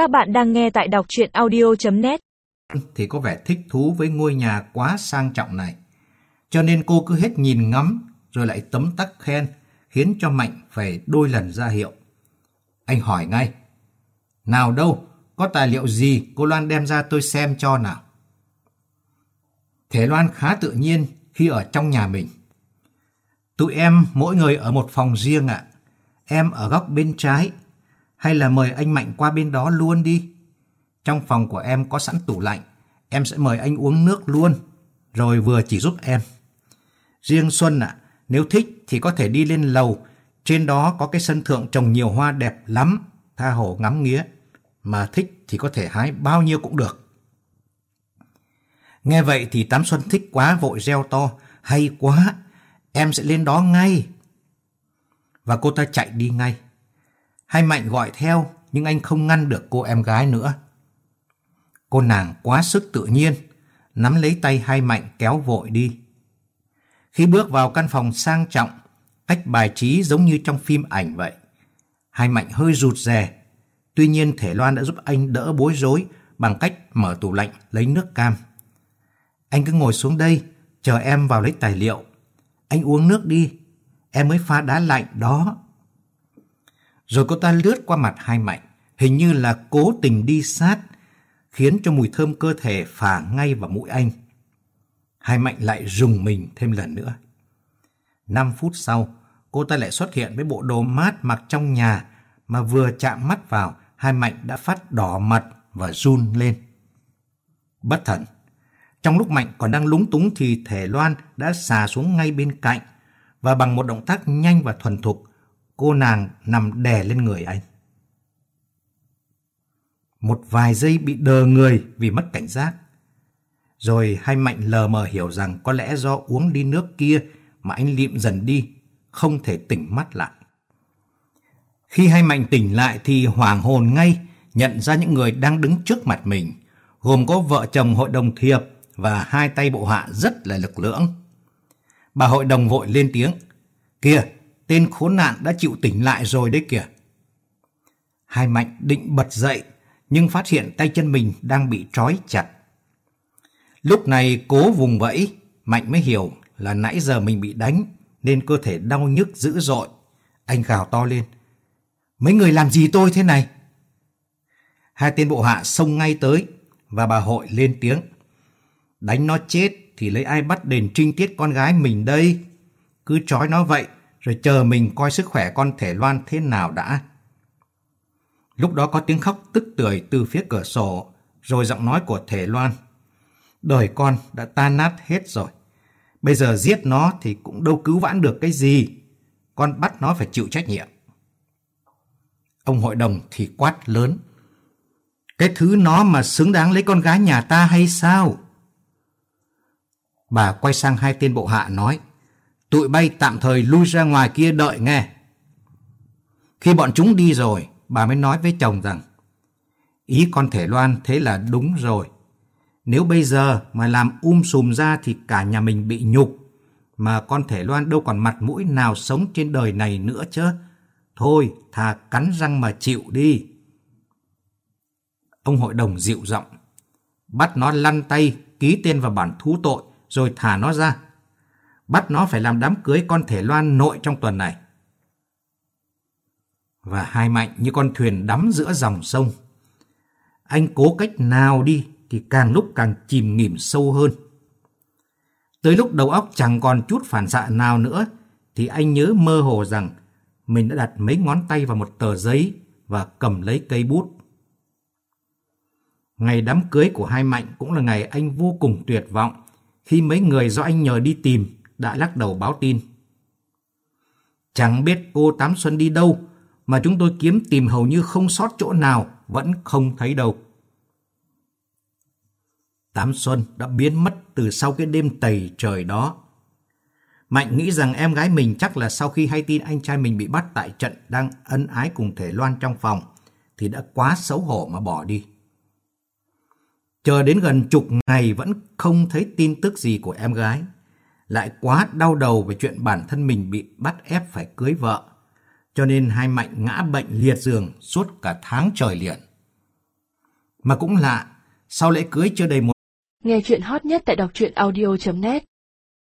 Các bạn đang nghe tại đọc chuyện audio.net Thì có vẻ thích thú với ngôi nhà quá sang trọng này. Cho nên cô cứ hết nhìn ngắm rồi lại tấm tắc khen khiến cho Mạnh phải đôi lần ra hiệu. Anh hỏi ngay. Nào đâu, có tài liệu gì cô Loan đem ra tôi xem cho nào. Thể Loan khá tự nhiên khi ở trong nhà mình. Tụi em mỗi người ở một phòng riêng ạ. Em ở góc bên trái. Hay là mời anh Mạnh qua bên đó luôn đi. Trong phòng của em có sẵn tủ lạnh. Em sẽ mời anh uống nước luôn. Rồi vừa chỉ giúp em. Riêng Xuân ạ, nếu thích thì có thể đi lên lầu. Trên đó có cái sân thượng trồng nhiều hoa đẹp lắm. Tha hồ ngắm nghía. Mà thích thì có thể hái bao nhiêu cũng được. Nghe vậy thì Tám Xuân thích quá vội reo to. Hay quá, em sẽ lên đó ngay. Và cô ta chạy đi ngay. Hai Mạnh gọi theo, nhưng anh không ngăn được cô em gái nữa. Cô nàng quá sức tự nhiên, nắm lấy tay hai Mạnh kéo vội đi. Khi bước vào căn phòng sang trọng, cách bài trí giống như trong phim ảnh vậy. Hai Mạnh hơi rụt rè, tuy nhiên Thể Loan đã giúp anh đỡ bối rối bằng cách mở tủ lạnh lấy nước cam. Anh cứ ngồi xuống đây, chờ em vào lấy tài liệu. Anh uống nước đi, em mới pha đá lạnh đó. Rồi cô ta lướt qua mặt hai mạnh, hình như là cố tình đi sát, khiến cho mùi thơm cơ thể phả ngay vào mũi anh. Hai mạnh lại rùng mình thêm lần nữa. Năm phút sau, cô ta lại xuất hiện với bộ đồ mát mặc trong nhà mà vừa chạm mắt vào, hai mạnh đã phát đỏ mặt và run lên. Bất thần, trong lúc Mạnh còn đang lúng túng thì Thể Loan đã xà xuống ngay bên cạnh và bằng một động tác nhanh và thuần thục, cô nàng nằm đè lên người anh. Một vài giây bị đờ người vì mất cảnh giác. Rồi hai Mạnh lờ mờ hiểu rằng có lẽ do uống đi nước kia mà anh liệm dần đi, không thể tỉnh mắt lại. Khi hai Mạnh tỉnh lại thì hoàng hồn ngay nhận ra những người đang đứng trước mặt mình, gồm có vợ chồng hội đồng thiệp và hai tay bộ hạ rất là lực lưỡng. Bà hội đồng vội lên tiếng. Kìa, tên khốn nạn đã chịu tỉnh lại rồi đấy kìa. Hai Mạnh định bật dậy, nhưng phát hiện tay chân mình đang bị trói chặt. Lúc này cố vùng vẫy, Mạnh mới hiểu là nãy giờ mình bị đánh, nên cơ thể đau nhức dữ dội. Anh gào to lên. Mấy người làm gì tôi thế này? Hai tên bộ hạ xông ngay tới, và bà hội lên tiếng. Đánh nó chết thì lấy ai bắt đền trinh tiết con gái mình đây? Cứ trói nó vậy, rồi chờ mình coi sức khỏe con thể loan thế nào đã. Lúc đó có tiếng khóc tức tưởi từ phía cửa sổ, rồi giọng nói của thể loan. Đời con đã tan nát hết rồi. Bây giờ giết nó thì cũng đâu cứu vãn được cái gì. Con bắt nó phải chịu trách nhiệm. Ông hội đồng thì quát lớn. Cái thứ nó mà xứng đáng lấy con gái nhà ta hay sao? Bà quay sang hai tên bộ hạ nói, tụi bay tạm thời lui ra ngoài kia đợi nghe. Khi bọn chúng đi rồi, bà mới nói với chồng rằng, ý con thể loan thế là đúng rồi. Nếu bây giờ mà làm um sùm ra thì cả nhà mình bị nhục, mà con thể loan đâu còn mặt mũi nào sống trên đời này nữa chứ. Thôi, thà cắn răng mà chịu đi. Ông hội đồng dịu giọng, bắt nó lăn tay, ký tên vào bản thú tội, rồi thả nó ra. Bắt nó phải làm đám cưới con thể loan nội trong tuần này. Và hai mạnh như con thuyền đắm giữa dòng sông. Anh cố cách nào đi thì càng lúc càng chìm nghỉm sâu hơn. Tới lúc đầu óc chẳng còn chút phản xạ nào nữa, thì anh nhớ mơ hồ rằng mình đã đặt mấy ngón tay vào một tờ giấy và cầm lấy cây bút. Ngày đám cưới của hai Mạnh cũng là ngày anh vô cùng tuyệt vọng khi mấy người do anh nhờ đi tìm đã lắc đầu báo tin. Chẳng biết cô Tám Xuân đi đâu, mà chúng tôi kiếm tìm hầu như không sót chỗ nào, vẫn không thấy đâu. Tám Xuân đã biến mất từ sau cái đêm tầy trời đó. Mạnh nghĩ rằng em gái mình chắc là sau khi hay tin anh trai mình bị bắt tại trận đang ân ái cùng Thể Loan trong phòng, thì đã quá xấu hổ mà bỏ đi. Chờ đến gần chục ngày vẫn không thấy tin tức gì của em gái. Lại quá đau đầu về chuyện bản thân mình bị bắt ép phải cưới vợ. Cho nên hai Mạnh ngã bệnh liệt giường suốt cả tháng trời liền. Mà cũng lạ, sau lễ cưới chưa đầy một Nghe chuyện hot nhất tại đọc truyện audio.net